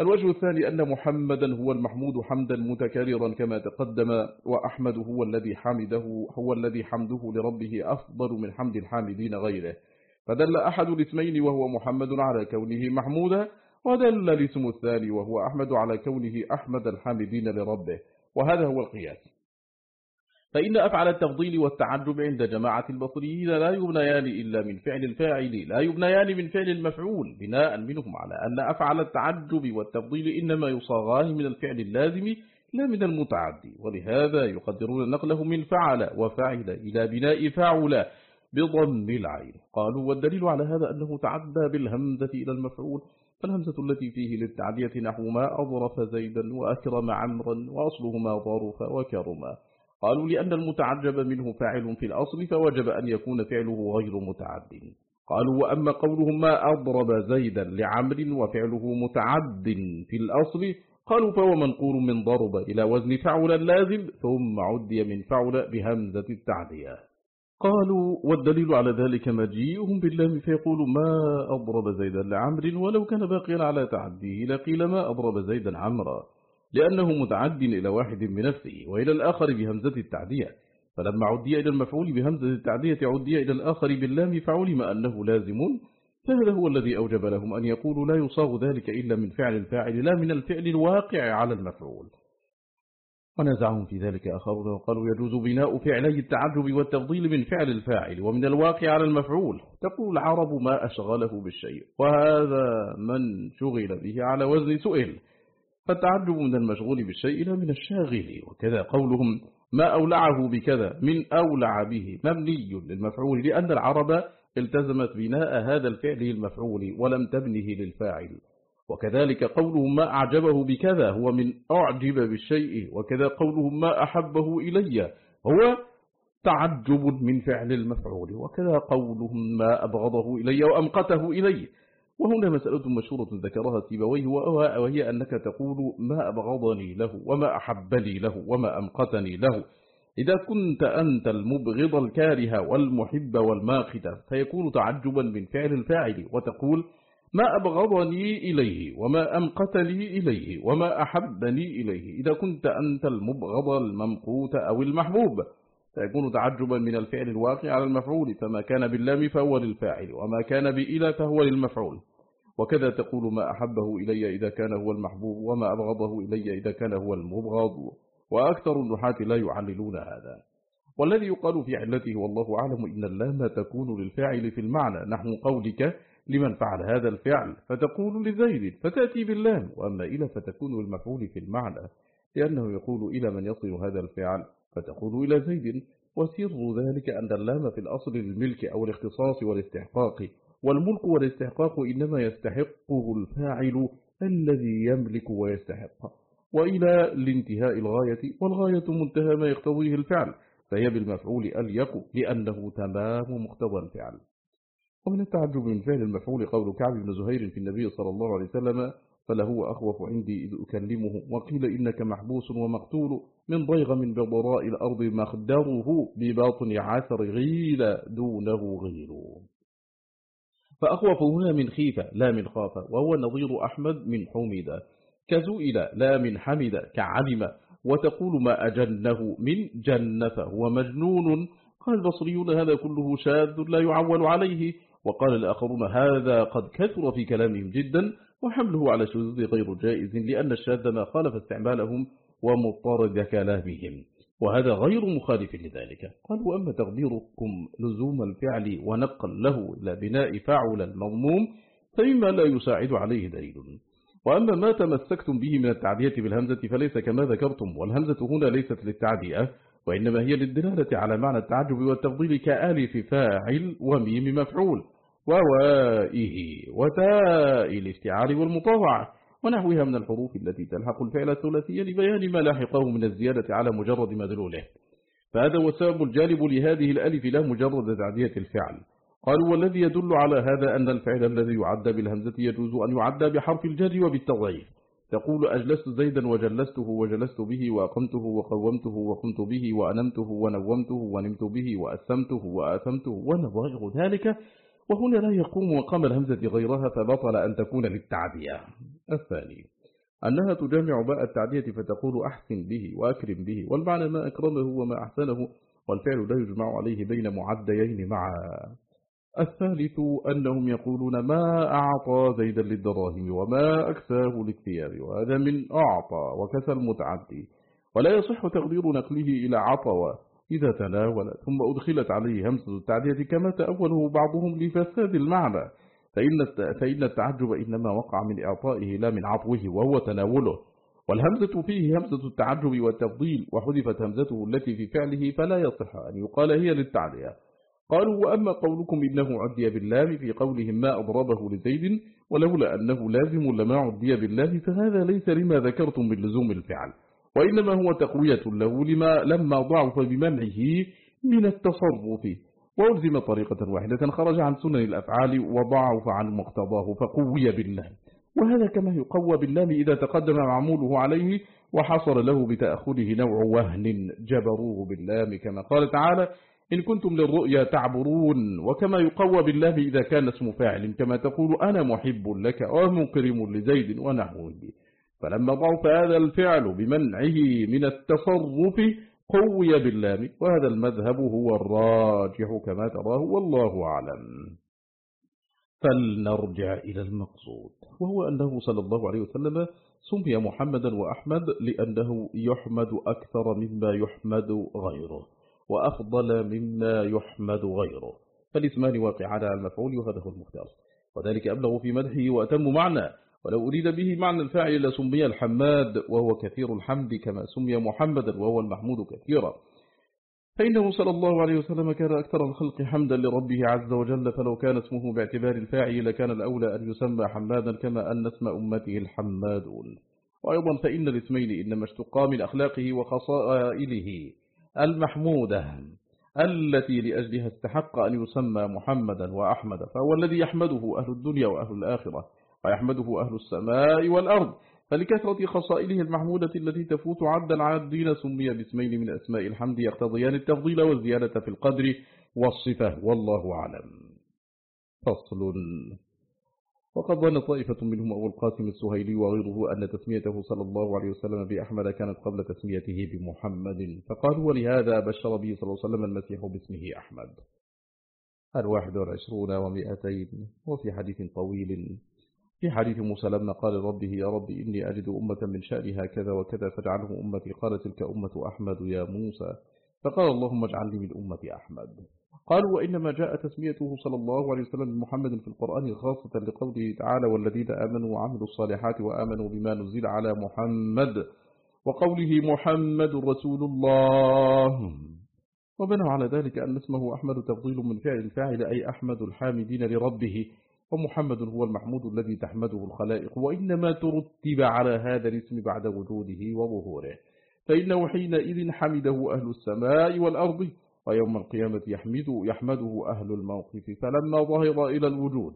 الوجه الثاني أن محمدا هو المحمود حمدا متكررا كما تقدم وأحمد هو الذي حمده هو الذي حمده لربه أفضل من حمد الحامدين غيره. فدل أحد الاسمين وهو محمد على كونه محمودا ودل الاسم الثاني وهو أحمد على كونه أحمد الحامدين لربه وهذا هو القياس. فإن أفعل التفضيل والتعجب عند جماعة البصريين لا يبنيان إلا من فعل الفاعل لا يبنيان من فعل المفعول بناء منهم على أن أفعل التعجب والتفضيل إنما يصاغان من الفعل اللازم لا من المتعدي ولهذا يقدرون نقله من فعل وفعل إلى بناء فعل بضم العين. قالوا والدليل على هذا أنه تعدى بالهمزة إلى المفعول فالهمزة التي فيه للتعدية نحو ما أظرف زيدا وأكرم عمرا وأصلهما ظرف وكرما. قالوا لأن المتعجب منه فاعل في الأصل فوجب أن يكون فعله غير متعد. قالوا وأما قولهم ما أضرب زيدا لعمر وفعله متعد في الأصل قالوا فهو منقول من ضرب إلى وزن فعل لازم ثم عدي من فعل بهمزة التعدية. قالوا والدليل على ذلك مجيئهم بالله فيقول ما أضرب زيدا لعمر ولو كان باقيا على تعديه لقيل ما أضرب زيدا عمرا لأنه متعد إلى واحد بنفسه وإلى الآخر بهمزة التعدية فلما عدي إلى المفعول بهمزة التعدية عدي إلى الآخر باللام فعلم أنه لازم فهذا هو الذي أوجب لهم أن يقولوا لا يصاغ ذلك إلا من فعل الفاعل لا من الفعل الواقع على المفعول. ونزعهم في ذلك آخرون وقالوا يجوز بناء فعلي التعجب والتفضيل من فعل الفاعل ومن الواقع على المفعول. تقول العرب ما أشغله بالشيء وهذا من شغل به على وزن سئل. فالتعجب من المشغول بالشيء لا من الشاغل. وكذا قولهم ما أولعه بكذا من أولع به مبني للمفعول لأن العرب التزمت بناء هذا الفعل المفعول ولم تبنه للفاعل. وكذلك قولهم ما أعجبه بكذا هو من أعجب بالشيء وكذا قولهم ما أحبه إلي هو تعجب من فعل المفعول وكذا قولهم ما أبغضه إلي وأمقته إلي. وهنا مسألة مشهورة ذكرها سيبويه وهي أنك تقول ما أبغضني له وما أحبني له وما أمقتني له. إذا كنت أنت المبغض الكاره والمحب والماقت فيكون تعجبا من فعل الفاعل وتقول ما أبغضني إليه وما أمقتني إليه وما أحبني إليه. إذا كنت أنت المبغض الممقوت أو المحبوب فيكون تعجبا من الفعل الواقع على المفعول. فما كان باللام فهو للفاعل وما كان بإلى فهو للمفعول. وكذا تقول ما أحبه إلي إذا كان هو المحبوب وما أبغضه إلي إذا كان هو المبغض. وأكثر النحاة لا يعللون هذا. والذي يقال في علته والله أعلم إن اللام تكون للفاعل في المعنى. نحو قولك لمن فعل هذا الفعل فتقول لزيد فتأتي باللام وأما إلى فتكون المفعول في المعنى لأنه يقول إلى من يصل هذا الفعل فتقول إلى زيد. وسر ذلك أن اللام في الأصل للملك أو الاختصاص والاستحقاق والملك والاستحقاق إنما يستحقه الفاعل الذي يملك ويستحق. وإلى الانتهاء الغاية والغاية منتهى ما يقتضيه الفعل فهي بالمفعول أليق لأنه تمام مقتضى الفعل. ومن التعجب من فعل المفعول قول كعب بن زهير في النبي صلى الله عليه وسلم فلهو أخوف عندي إذ أكلمه. وقيل إنك محبوس ومقتول من ضيغ من بضراء الأرض مخدره بباطن عثر غيل دونه غير فأخوف هنا من خيفة لا من خاف وهو نظير أحمد من حمد كزئل لا من حمد كعلم. وتقول ما أجنه من جن فهو مجنون. قال البصريون هذا كله شاذ لا يعول عليه. وقال الآخرون هذا قد كثر في كلامهم جدا وحمله على شذوذ غير جائز لأن الشاذ ما خالف استعمالهم ومضطرد كلامهم. وهذا غير مخالف لذلك. قال وأما تقديركم لزوم الفعل ونقل له إلى بناء فعل المضموم فإما لا يساعد عليه دليل. وأما ما تمسكتم به من التعدية بالهمزة فليس كما ذكرتم والهمزة هنا ليست للتعدية وإنما هي للدلالة على معنى التعجب والتفضيل كآلف فاعل وميم مفعول. ووائه وتاء الافتعال والمطاوعة ونحوها من الحروف التي تلحق الفعل الثلاثي لبيان ما لاحقه من الزيادة على مجرد مدلوله. فهذا هو السبب الجالب لهذه الألف لا مجرد تعدية الفعل. قالوا والذي يدل على هذا أن الفعل الذي يعد بالهمزة يجوز أن يعد بحرف الجر وبالتضعيف. تقول أجلست زيدا وجلسته وجلست به وأقمته وقومته وقمت به وأنمته ونومته ونمت به وأسمته وآثمته ونظائر ذلك وهنا لا يقوم مقام الهمزة غيرها فبطل أن تكون للتعدية الثاني أنها تجامع باء التعدية فتقول أحسن به وأكرم به والمعنى ما أكرمه وما أحسنه والفعل لا يجمع عليه بين معديين معا. الثالث أنهم يقولون ما أعطى زيدا للدراهم وما أكساه للثياب وهذا من أعطى وكسى المتعدي. ولا يصح تقدير نقله إلى عطوى إذا تناول ثم أدخلت عليه همسة التعدية كما تأوله بعضهم لفساد المعنى. فإن فإن التعجب إنما وقع من إعطائه لا من عطوه وهو تناوله. والهمزة فيه همزة التعجب والتفضيل وحذفت همزته التي في فعله فلا يصح أن يقال هي للتعلية قالوا وأما قولكم إنه عدي بالله في قولهم ما أضربه لزيد ولولا أنه لازم لما عدي بالله فهذا ليس لما ذكرتم من لزوم الفعل. وإنما هو تقوية له لما لما ضعف بمنعه من التصرف. وألزم طريقة واحدة خرج عن سنن الأفعال وضعف عن مقتضاه فقوي بالله. وهذا كما يقوى بالله إذا تقدم معموله عليه وحصل له بتأخذه نوع وهن جبروه بالله كما قال تعالى إن كنتم للرؤيا تعبرون. وكما يقوى بالله إذا كان اسم فاعل كما تقول أنا محب لك ومكرم لزيد ونحوه. فلما ضعف هذا الفعل بمنعه من التصرف قوي باللام. وهذا المذهب هو الراجح كما تراه والله أعلم. فلنرجع إلى المقصود. وهو أنه صلى الله عليه وسلم سمي محمدا وأحمد لأنه يحمد أكثر مما يحمد غيره وأفضل مما يحمد غيره. فالاسمان واقعان على المفعول وهذا هو المختار وذلك أبلغ في مدحه وأتم معنى. ولو أريد به معنى الفاعل لسمي الحماد وهو كثير الحمد كما سمي محمدا وهو المحمود كثيرا. فإنه صلى الله عليه وسلم كان أكثر الخلق حمدا لربه عز وجل فلو كان اسمه باعتبار الفاعل لكان الأولى أن يسمى حمادا كما أن اسم أمته الحمادون. وأيضا فإن الاسمين إنما اشتقا من أخلاقه وخصائله المحمودة التي لأجلها استحق أن يسمى محمدا وأحمد فهو الذي يحمده أهل الدنيا وأهل الآخرة. ويحمده أهل السماء والأرض. فلكثرة خصائله المحمودة التي تفوت عد العادين سمي باسمين من أسماء الحمد يقتضيان التفضيل والزيادة في القدر والصفة والله أعلم. فصل. وقد ظن طائفة منهم أبو القاسم السهيلي وغيره أن تسميته صلى الله عليه وسلم بأحمد كانت قبل تسميته بمحمد. فقالوا ولهذا بشر به صلى الله عليه وسلم المسيح باسمه أحمد. الواحد والعشرون ومئتين وفي حديث طويل في حديث موسى لما قال ربه يا رب إني أجد أمة من شأنها كذا وكذا فاجعله أمتي قال تلك أمة أحمد يا موسى. فقال اللهم اجعلني من أمة أحمد. قالوا وإنما جاء تسميته صلى الله عليه وسلم بمحمد في القرآن خاصة لقوله تعالى والذين آمنوا وعملوا الصالحات وآمنوا بما نزل على محمد وقوله محمد رسول الله وبنوا على ذلك أن اسمه أحمد تفضيل من فعل الفاعل أي أحمد الحامدين لربه. ومحمد هو المحمود الذي تحمده الخلائق وإنما ترتب على هذا الاسم بعد وجوده وظهوره. فإنه حينئذ حمده أهل السماء والأرض ويوم القيامة يحمد يحمده أهل الموقف فلما ظهر إلى الوجود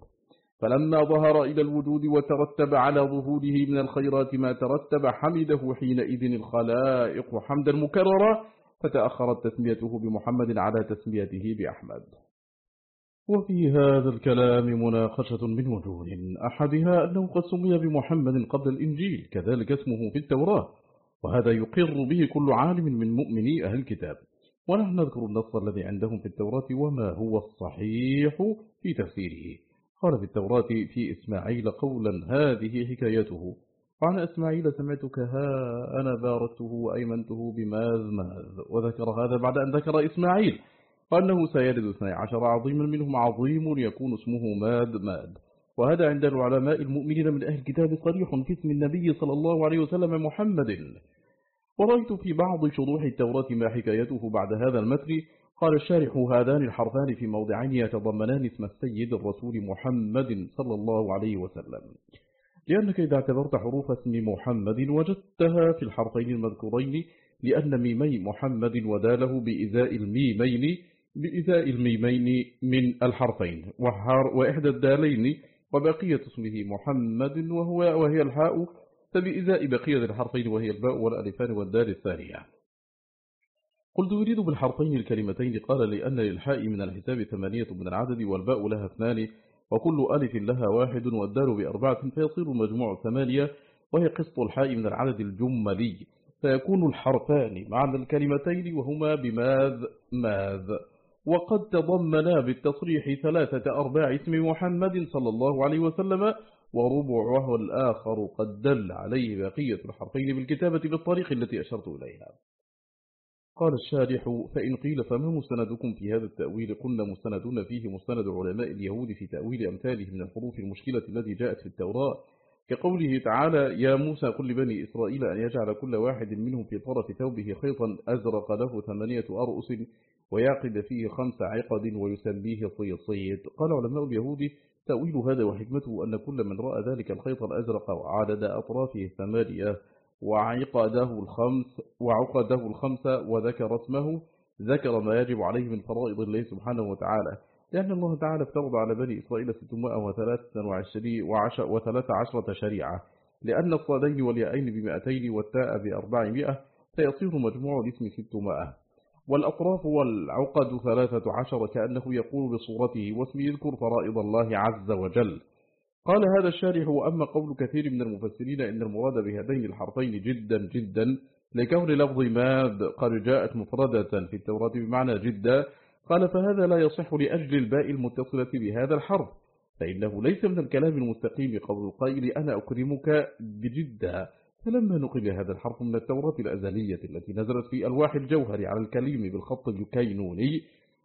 فلما ظهر إلى الوجود وترتب على ظهوره من الخيرات ما ترتب حمده حينئذ الخلائق حمدا مكررا فتأخرت تسميته بمحمد على تسميته بأحمد. وفي هذا الكلام مناقشة من وجوه. أحدها أنه قد سمي بمحمد قبل الإنجيل كذلك اسمه في التوراة وهذا يقر به كل عالم من مؤمني أهل الكتاب. ونحن نذكر النص الذي عندهم في التوراة وما هو الصحيح في تفسيره. قال في التوراة في إسماعيل قولا هذه حكايته. وعن إسماعيل سمعتك ها أنا باركته وأيمنته بماذ ماذ. وذكر هذا بعد أن ذكر إسماعيل. وأنه سيلد اثني عشر عظيما منهم عظيم يكون اسمه ماد ماد. وهذا عند العلماء المؤمنين من أهل الكتاب صريح في اسم النبي صلى الله عليه وسلم محمد. ورأيت في بعض شروح التوراة ما حكايته بعد هذا المتر قال الشارح هذان الحرفان في موضعين يتضمنان اسم السيد الرسول محمد صلى الله عليه وسلم. لأنك إذا اعتبرت حروف اسم محمد وجدتها في الحرفين المذكورين لأن ميمي محمد وداله بإزاء الميمين بإزاء الميمين من الحرفين وإحدى الدالين وبقية اسمه محمد وهو وهي الحاء فبإزاء بقية الحرفين وهي الباء والألفان والدال الثانية. قلت يريد بالحرفين الكلمتين قال لأن للحاء من الحساب ثمانية من العدد والباء لها اثنان وكل ألف لها واحد والدال بأربعة فيصير المجموع ثمانية وهي قسط الحاء من العدد الجملي. فيكون الحرفان معنى الكلمتين وهما بماذ ماذ. وقد تضمنا بالتصريح ثلاثة أرباع اسم محمد صلى الله عليه وسلم وربعه الآخر قد دل عليه بقية الحرفين بالكتابة بالطريق التي أشرت إليها. قال الشارح فإن قيل فما مستندكم في هذا التأويل قلنا مستندون فيه مستند علماء اليهود في تأويل أمثاله من الحروف المشكلة التي جاءت في التوراة. كقوله تعالى يا موسى قل لبني إسرائيل أن يجعل كل واحد منهم في طرف ثوبه خيطا أزرق له ثمانية أرؤس ويعقد فيه خمس عقد ويسميه صيصيد قال علماء اليهود تأويل هذا وحكمته أن كل من رأى ذلك الخيط الأزرق وعدد أطرافه الثمانية وعقده الخمس وعقده الخمسة وذكر اسمه ذكر ما يجب عليه من فرائض الله سبحانه وتعالى. لأن الله تعالى افترض على بني إسرائيل 623 عشرة شريعة. لأن الصادين واليائين بمئتين والتاء بأربعمائة فيصير مجموع الاسم 600 والأطراف والعقد ثلاثة عشر كأنه يقول بصورته واسم يذكر فرائض الله عز وجل قال هذا الشارح وأما قول كثير من المفسرين إن المراد بهذين الحرفين جدا جدا لكون لفظ ماد قد جاءت مفردة في التوراة بمعنى جدا قال فهذا لا يصح لأجل الباء المتصلة بهذا الحرف فإنه ليس من الكلام المستقيم قول القائل أنا أكرمك بجدة فلما نقل هذا الحرف من التوراة الأزلية التي نزلت في ألواح الجوهر على الكليم بالخط الكينوني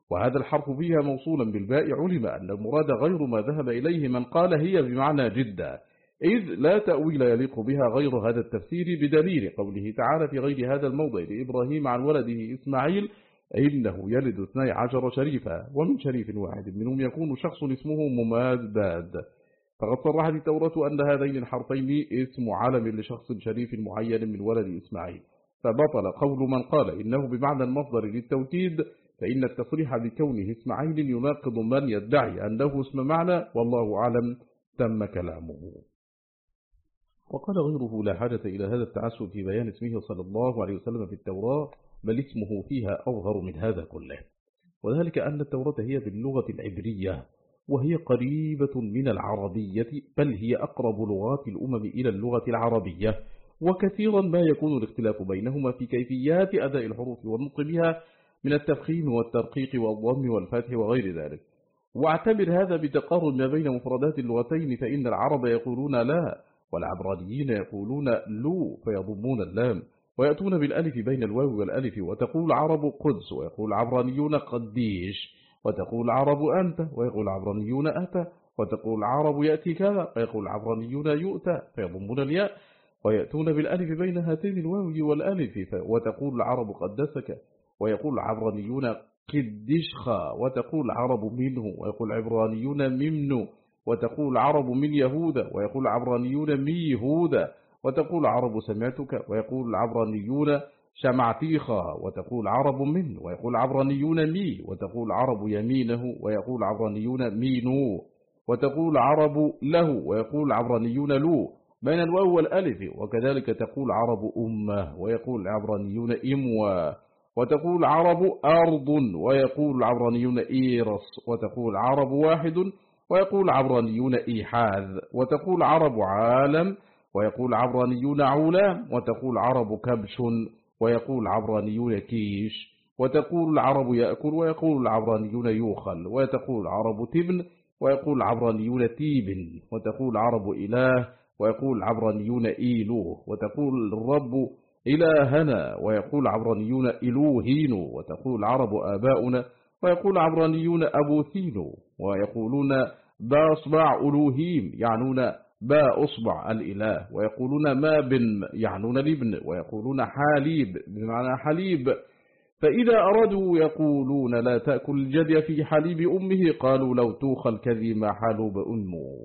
وهذا الحرف فيها موصولا بالباء علم أن المراد غير ما ذهب إليه من قال هي بمعنى جدة إذ لا تأويل يليق بها غير هذا التفسير بدليل قوله تعالى في غير هذا الموضع لإبراهيم عن ولده إسماعيل إنه يلد اثني عشر شريفا ومن شريف واحد منهم يكون شخص اسمه مماد باد فقد صرحت التوراة أن هذين الحرفين اسم علم لشخص شريف معين من ولد إسماعيل. فبطل قول من قال إنه بمعنى المصدر للتوكيد فإن التصريح بكونه إسماعيل يناقض من يدعي أنه اسم معنى والله أعلم تم كلامه. وقال غيره لا حاجة إلى هذا التعسل في بيان اسمه صلى الله عليه وسلم في التوراة بل اسمه فيها أظهر من هذا كله. وذلك أن التوراة هي باللغة العبرية. وهي قريبة من العربية بل هي أقرب لغات الأمم إلى اللغة العربية. وكثيرا ما يكون الاختلاف بينهما في كيفيات أداء الحروف والنطق بها من التفخيم والترقيق والضم والفتح وغير ذلك. واعتبر هذا بتقارب ما بين مفردات اللغتين فإن العرب يقولون لا والعبرانيين يقولون لو فيضمون اللام ويأتون بالألف بين الواو والألف وتقول العرب قدس ويقول العبرانيون قديش. وتقول العرب أنت ويقول العبرانيون أتى وتقول العرب يأتي كذا ويقول العبرانيون يؤتى فيضمون الياء ويأتون بالألف بين هاتين الواو والألف وتقول العرب قدسك ويقول العبرانيون قدشخا وتقول العرب منه ويقول العبرانيون ممن وتقول العرب من يهودا ويقول العبرانيون من يهودا وتقول العرب سمعتك ويقول العبرانيون شمعتيخا وتقول العرب من ويقول العبرانيون مي وتقول العرب يمينه ويقول العبرانيون مينو وتقول العرب له ويقول العبرانيون له بين الواو والألف وكذلك تقول العرب أمة ويقول العبرانيون إموى وتقول العرب أرض ويقول العبرانيون إيرس وتقول العرب واحد ويقول العبرانيون إيحاذ وتقول العرب عالم ويقول العبرانيون عولام وتقول العرب كبش. ويقول العبرانيون كيش وتقول العرب يأكل ويقول العبرانيون يوخل وتقول العرب تبن ويقول العبرانيون تيبن وتقول العرب إله ويقول العبرانيون إيلوه وتقول الرب إلهنا ويقول العبرانيون إلوهين وتقول العرب آباؤنا ويقول العبرانيون أبوثين ويقولون بأصبع ألوهيم يعنون با أصبع الإله. ويقولون ما بن يعنون الابن ويقولون حاليب بمعنى حليب. فإذا أرادوا يقولون لا تأكل الجدي في حليب أمه قالوا لو توخى الكذي ما حلوب أمه.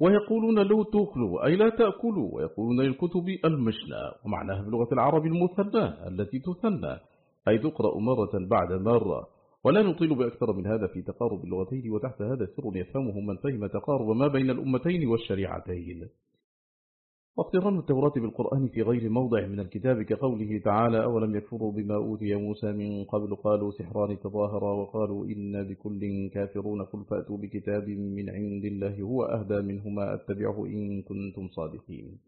ويقولون لو تأكلوا أي لا تأكلوا. ويقولون للكتب المشنى. ومعناها بلغة العرب المثنى التي تثنى أي تقرأ مرة بعد مرة. ولا نطيل بأكثر من هذا في تقارب اللغتين وتحت هذا سر يفهمه من فهم تقارب ما بين الأمتين والشريعتين. واقتران التوراة بالقرآن في غير موضع من الكتاب كقوله تعالى أولم يكفروا بما أوتي موسى من قبل؟ قالوا سحران تظاهرا وقالوا إنا بكل كافرون قل فأتوا بكتاب من عند الله هو أهدى منهما أتبعه إن كنتم صادقين.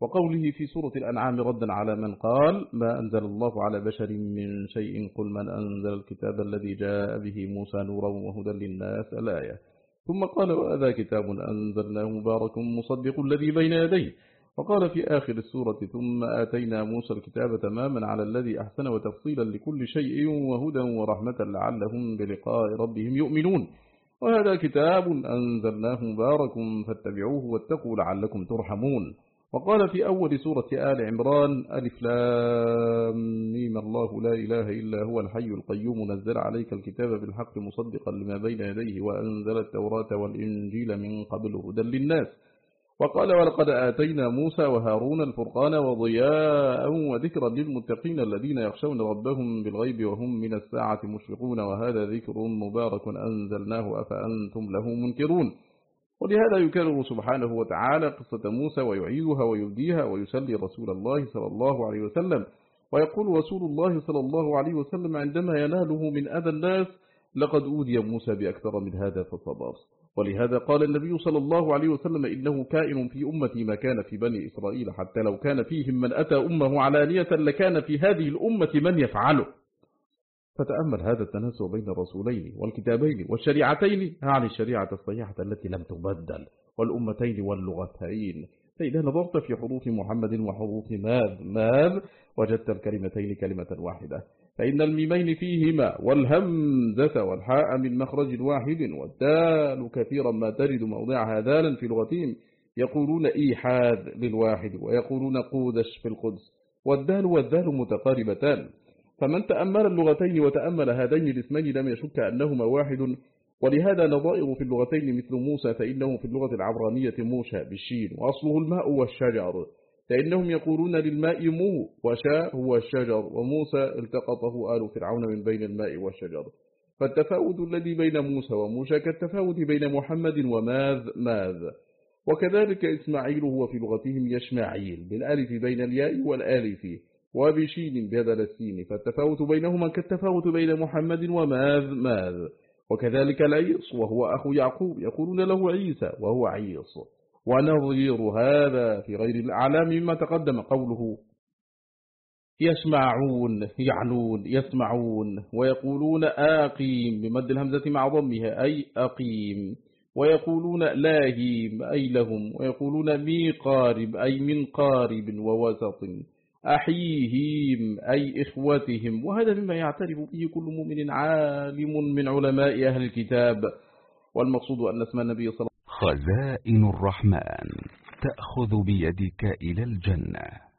وقوله في سورة الأنعام ردا على من قال ما أنزل الله على بشر من شيء قل من أنزل الكتاب الذي جاء به موسى نورا وهدى للناس الآية. ثم قال وهذا كتاب أنزلناه مبارك مصدق الذي بين يديه. وقال في آخر السورة ثم آتينا موسى الكتاب تماما على الذي أحسن وتفصيلا لكل شيء وهدى ورحمة لعلهم بلقاء ربهم يؤمنون. وهذا كتاب أنزلناه مبارك فاتبعوه واتقوا لعلكم ترحمون. وقال في أول سورة آل عمران ألف لام الله لا إله إلا هو الحي القيوم نزل عليك الكتاب بالحق مصدقا لما بين يديه وأنزل التوراة والإنجيل من قبل هدى للناس. وقال ولقد آتينا موسى وهارون الفرقان وضياء وذكرا للمتقين الذين يخشون ربهم بالغيب وهم من الساعة مشفقون وهذا ذكر مبارك أنزلناه أفأنتم له منكرون؟ ولهذا يكرر سبحانه وتعالى قصة موسى ويعيدها ويبديها ويسلي رسول الله صلى الله عليه وسلم. ويقول رسول الله صلى الله عليه وسلم عندما يناله من أذى الناس لقد أودي موسى بأكثر من هذا فصبر. ولهذا قال النبي صلى الله عليه وسلم إنه كائن في أمتي ما كان في بني إسرائيل حتى لو كان فيهم من أتى أمه علانية لكان في هذه الأمة من يفعله. فتأمل هذا التناسب بين الرسولين والكتابين والشريعتين. عن الشريعة الصحيحة التي لم تبدل والأمتين واللغتين. فإذا نظرت في حروف محمد وحروف ماذ ماذ وجدت الكلمتين كلمة واحدة. فإن الميمين فيهما والهمزة والحاء من مخرج واحد والدال كثيرا ما ترد موضعها ذالا في لغتهم. يقولون إيحاد للواحد ويقولون قودش في القدس. والدال والذال متقاربتان. فمن تأمل اللغتين وتأمل هذين الاسمين لم يشك أنهما واحد ولهذا نظائر في اللغتين مثل موسى فإنه في اللغة العبرانية موشى بالشين وأصله الماء والشجر فإنهم يقولون للماء مو وشاء هو الشجر وموسى التقطه آل فرعون من بين الماء والشجر. فالتفاوت الذي بين موسى وموشى كالتفاوت بين محمد وماذ ماذ. وكذلك إسماعيل هو في لغتهم يشماعيل بالألف بين الياء والآلف. وبشين بدل السين فالتفاوت بينهما كالتفاوت بين محمد وماذ ماذ. وكذلك العيص وهو أخو يعقوب يقولون له عيسى وهو عيص. ونظير هذا في غير الأعلام مما تقدم قوله يسمعون يعنون يسمعون ويقولون آقيم بمد الهمزة مع ضمها أي أقيم. ويقولون لاهيم أي لهم. ويقولون مي قارب أي من قارب ووسط. أحيهم أي إخوتهم. وهذا مما يعترف به كل مؤمن عالم من علماء أهل الكتاب. والمقصود أن اسم النبي صلى خزائن الرحمن تأخذ بيدك إلى الجنة.